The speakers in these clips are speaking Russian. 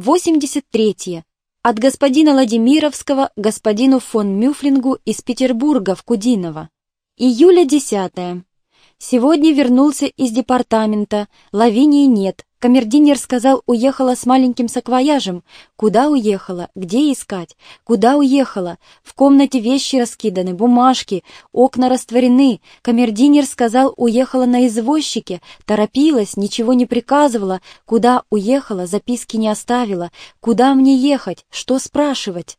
83. От господина Владимировского господину фон Мюфлингу из Петербурга в Кудиново. Июля 10. Сегодня вернулся из департамента. Лавинии нет. Камердинер сказал, уехала с маленьким саквояжем. Куда уехала? Где искать? Куда уехала? В комнате вещи раскиданы, бумажки, окна растворены. Камердинер сказал, уехала на извозчике. Торопилась, ничего не приказывала. Куда уехала, записки не оставила. Куда мне ехать? Что спрашивать?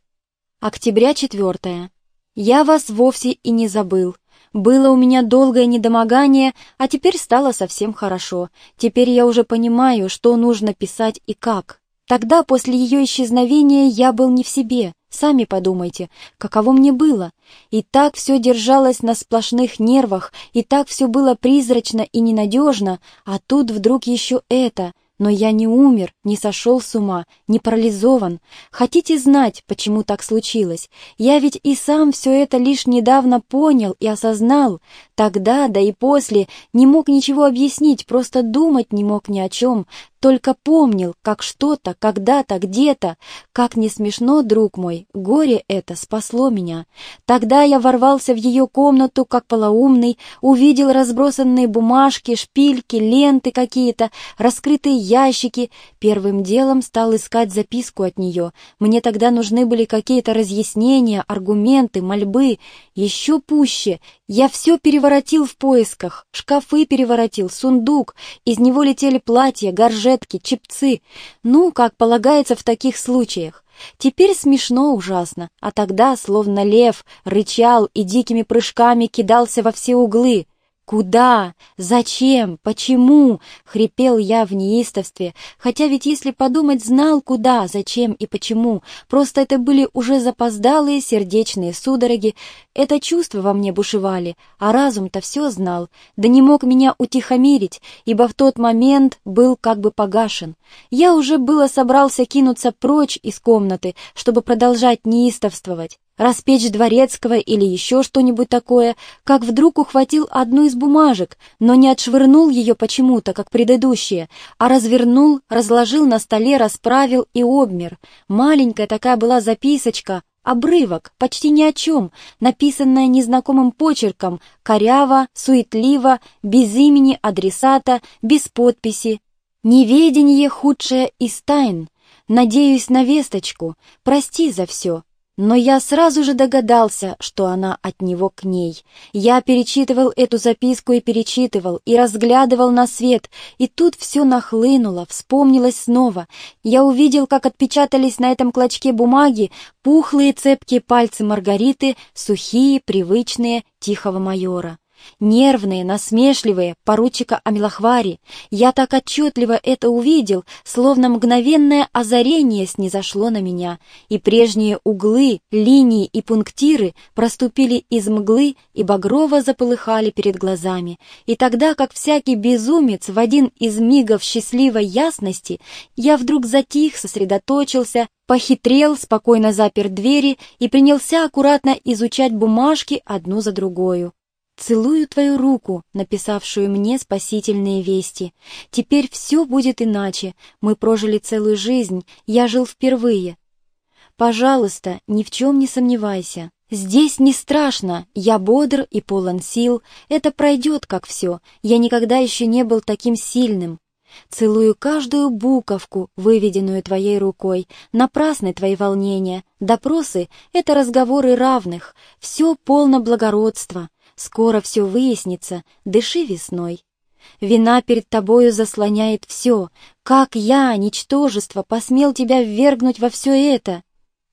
Октября 4. Я вас вовсе и не забыл. Было у меня долгое недомогание, а теперь стало совсем хорошо. Теперь я уже понимаю, что нужно писать и как. Тогда, после ее исчезновения, я был не в себе. Сами подумайте, каково мне было. И так все держалось на сплошных нервах, и так все было призрачно и ненадежно, а тут вдруг еще это — но я не умер, не сошел с ума, не парализован. Хотите знать, почему так случилось? Я ведь и сам все это лишь недавно понял и осознал. Тогда, да и после, не мог ничего объяснить, просто думать не мог ни о чем. Только помнил, как что-то, когда-то, где-то. Как не смешно, друг мой, горе это спасло меня. Тогда я ворвался в ее комнату, как полоумный, увидел разбросанные бумажки, шпильки, ленты какие-то, раскрытые ящики. Первым делом стал искать записку от нее. Мне тогда нужны были какие-то разъяснения, аргументы, мольбы. Еще пуще. Я все переворотил в поисках. Шкафы переворотил, сундук. Из него летели платья, горжи, манжетки, чепцы. Ну, как полагается в таких случаях. Теперь смешно ужасно, а тогда, словно лев, рычал и дикими прыжками кидался во все углы. «Куда? Зачем? Почему?» — хрипел я в неистовстве, хотя ведь, если подумать, знал, куда, зачем и почему. Просто это были уже запоздалые сердечные судороги, это чувства во мне бушевали, а разум-то все знал, да не мог меня утихомирить, ибо в тот момент был как бы погашен. Я уже было собрался кинуться прочь из комнаты, чтобы продолжать неистовствовать распечь дворецкого или еще что-нибудь такое, как вдруг ухватил одну из бумажек, но не отшвырнул ее почему-то, как предыдущие, а развернул, разложил на столе, расправил и обмер. Маленькая такая была записочка, обрывок, почти ни о чем, написанная незнакомым почерком, коряво, суетливо, без имени адресата, без подписи. «Неведение худшее из тайн. Надеюсь на весточку. Прости за все. Но я сразу же догадался, что она от него к ней. Я перечитывал эту записку и перечитывал, и разглядывал на свет, и тут все нахлынуло, вспомнилось снова. Я увидел, как отпечатались на этом клочке бумаги пухлые цепкие пальцы Маргариты, сухие, привычные, тихого майора. Нервные, насмешливые, поручика Амилахвари. Я так отчетливо это увидел, словно мгновенное озарение снизошло на меня, и прежние углы, линии и пунктиры проступили из мглы и багрово заполыхали перед глазами. И тогда, как всякий безумец, в один из мигов счастливой ясности, я вдруг затих, сосредоточился, похитрел, спокойно запер двери и принялся аккуратно изучать бумажки одну за другою. Целую твою руку, написавшую мне спасительные вести. Теперь все будет иначе. Мы прожили целую жизнь, я жил впервые. Пожалуйста, ни в чем не сомневайся. Здесь не страшно, я бодр и полон сил. Это пройдет, как все. Я никогда еще не был таким сильным. Целую каждую буковку, выведенную твоей рукой. Напрасны твои волнения. Допросы — это разговоры равных. Все полно благородства. Скоро все выяснится, дыши весной. Вина перед тобою заслоняет все. Как я, ничтожество, посмел тебя ввергнуть во все это?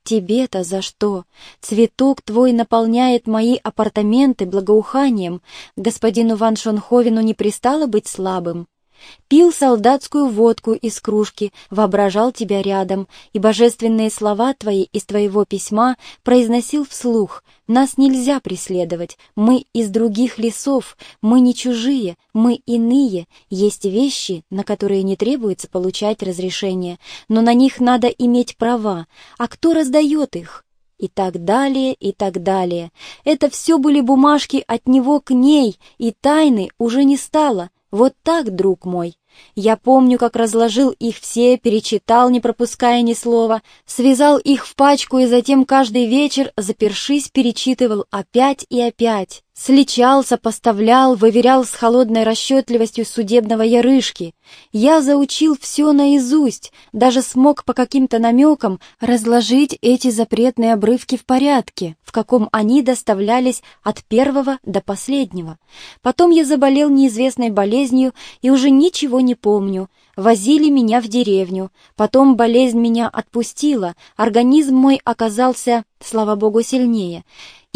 Тебе-то за что? Цветок твой наполняет мои апартаменты благоуханием. Господину Ван Шонховину не пристало быть слабым. Пил солдатскую водку из кружки, воображал тебя рядом, и божественные слова твои из твоего письма произносил вслух. Нас нельзя преследовать, мы из других лесов, мы не чужие, мы иные. Есть вещи, на которые не требуется получать разрешение, но на них надо иметь права. А кто раздает их? И так далее, и так далее. Это все были бумажки от него к ней, и тайны уже не стало. Вот так, друг мой. Я помню, как разложил их все, перечитал, не пропуская ни слова, связал их в пачку и затем каждый вечер, запершись, перечитывал опять и опять. Сличал, сопоставлял, выверял с холодной расчетливостью судебного ярышки. Я заучил все наизусть, даже смог по каким-то намекам разложить эти запретные обрывки в порядке, в каком они доставлялись от первого до последнего. Потом я заболел неизвестной болезнью и уже ничего не помню. Возили меня в деревню. Потом болезнь меня отпустила, организм мой оказался, слава богу, сильнее.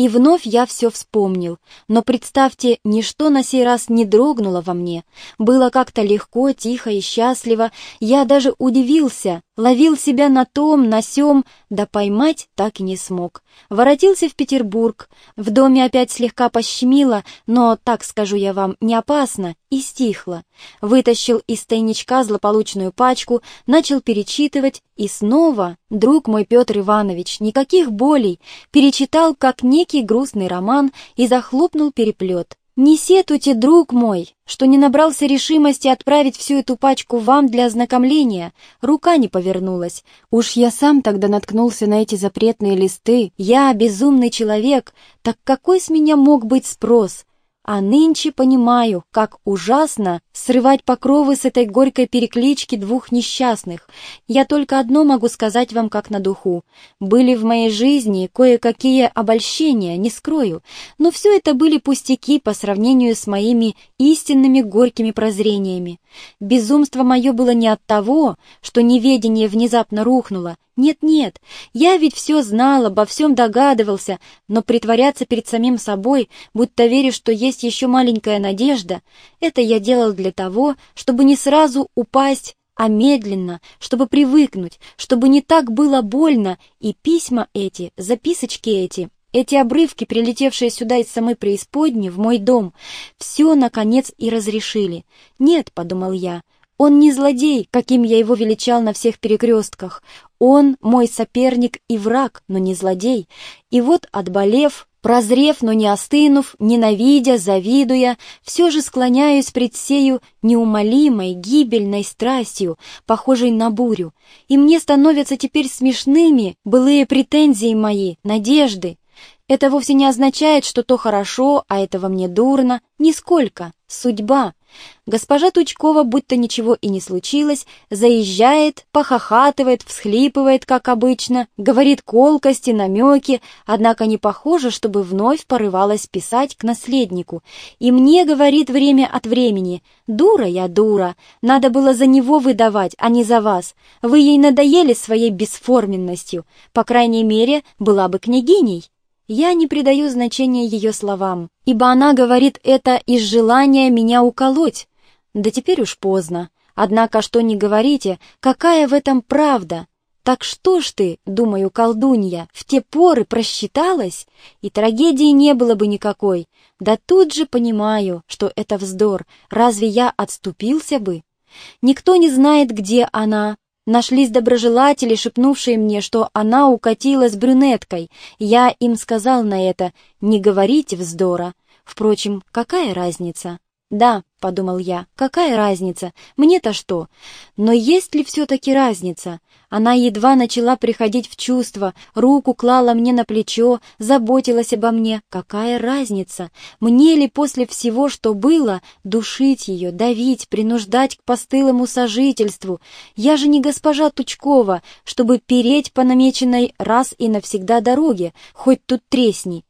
И вновь я все вспомнил. Но представьте, ничто на сей раз не дрогнуло во мне. Было как-то легко, тихо и счастливо. Я даже удивился, ловил себя на том, на сём, да поймать так и не смог. Воротился в Петербург. В доме опять слегка пощемило, но, так скажу я вам, не опасно, и стихло. Вытащил из тайничка злополучную пачку, начал перечитывать, и снова, друг мой Петр Иванович, никаких болей, перечитал, как некий грустный роман, и захлопнул переплет. «Не сетуйте, друг мой, что не набрался решимости отправить всю эту пачку вам для ознакомления. Рука не повернулась. Уж я сам тогда наткнулся на эти запретные листы. Я безумный человек, так какой с меня мог быть спрос? А нынче понимаю, как ужасно срывать покровы с этой горькой переклички двух несчастных. Я только одно могу сказать вам как на духу. Были в моей жизни кое-какие обольщения, не скрою, но все это были пустяки по сравнению с моими истинными горькими прозрениями. Безумство мое было не от того, что неведение внезапно рухнуло, нет-нет, я ведь все знал, обо всем догадывался, но притворяться перед самим собой, будто верю, что есть еще маленькая надежда, это я делал для того, чтобы не сразу упасть, а медленно, чтобы привыкнуть, чтобы не так было больно, и письма эти, записочки эти, эти обрывки, прилетевшие сюда из самой преисподней, в мой дом, все, наконец, и разрешили. «Нет», — подумал я, — «он не злодей, каким я его величал на всех перекрестках. Он мой соперник и враг, но не злодей. И вот, отболев, прозрев, но не остынув, ненавидя, завидуя, все же склоняюсь пред сею неумолимой, гибельной страстью, похожей на бурю. И мне становятся теперь смешными былые претензии мои, надежды. Это вовсе не означает, что то хорошо, а этого мне дурно. Нисколько. Судьба. Госпожа Тучкова, будто ничего и не случилось, заезжает, похохатывает, всхлипывает, как обычно, говорит колкости, намеки, однако не похоже, чтобы вновь порывалась писать к наследнику. И мне говорит время от времени, «Дура я, дура, надо было за него выдавать, а не за вас. Вы ей надоели своей бесформенностью, по крайней мере, была бы княгиней». Я не придаю значения ее словам, ибо она говорит это из желания меня уколоть. Да теперь уж поздно. Однако, что не говорите, какая в этом правда? Так что ж ты, думаю, колдунья, в те поры просчиталась? И трагедии не было бы никакой. Да тут же понимаю, что это вздор. Разве я отступился бы? Никто не знает, где она, Нашлись доброжелатели, шепнувшие мне, что она укатила с брюнеткой. Я им сказал на это «не говорите вздора». Впрочем, какая разница? «Да», — подумал я, — «какая разница? Мне-то что? Но есть ли все-таки разница? Она едва начала приходить в чувство, руку клала мне на плечо, заботилась обо мне. Какая разница? Мне ли после всего, что было, душить ее, давить, принуждать к постылому сожительству? Я же не госпожа Тучкова, чтобы переть по намеченной раз и навсегда дороге, хоть тут тресни.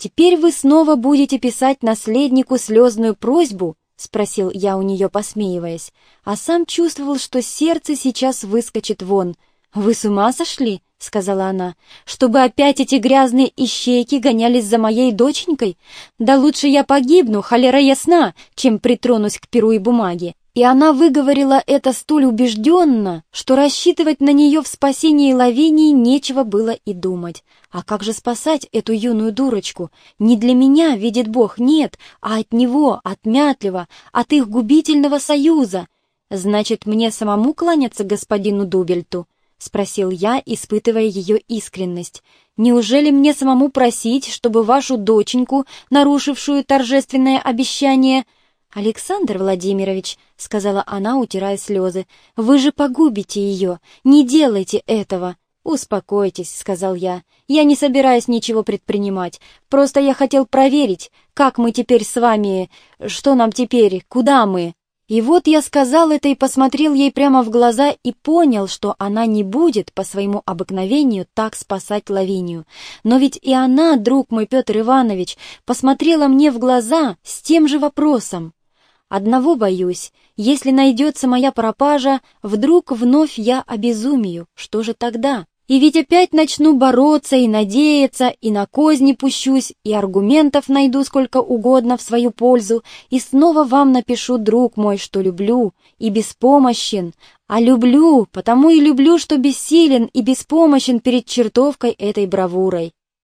«Теперь вы снова будете писать наследнику слезную просьбу?» — спросил я у нее, посмеиваясь, а сам чувствовал, что сердце сейчас выскочит вон. «Вы с ума сошли?» — сказала она. «Чтобы опять эти грязные ищейки гонялись за моей доченькой? Да лучше я погибну, холера ясна, чем притронусь к перу и бумаге. И она выговорила это столь убежденно, что рассчитывать на нее в спасении Лавинии нечего было и думать. А как же спасать эту юную дурочку? Не для меня, видит Бог, нет, а от него, от Мятлева, от их губительного союза. Значит, мне самому кланяться господину Дубельту? — спросил я, испытывая ее искренность. «Неужели мне самому просить, чтобы вашу доченьку, нарушившую торжественное обещание...» «Александр Владимирович», — сказала она, утирая слезы, — «вы же погубите ее, не делайте этого». «Успокойтесь», — сказал я, — «я не собираюсь ничего предпринимать, просто я хотел проверить, как мы теперь с вами, что нам теперь, куда мы». И вот я сказал это и посмотрел ей прямо в глаза и понял, что она не будет по своему обыкновению так спасать Лавинию. Но ведь и она, друг мой Петр Иванович, посмотрела мне в глаза с тем же вопросом. Одного боюсь, если найдется моя пропажа, вдруг вновь я обезумею, что же тогда? И ведь опять начну бороться и надеяться, и на козни пущусь, и аргументов найду сколько угодно в свою пользу, и снова вам напишу, друг мой, что люблю и беспомощен, а люблю, потому и люблю, что бессилен и беспомощен перед чертовкой этой бравурой.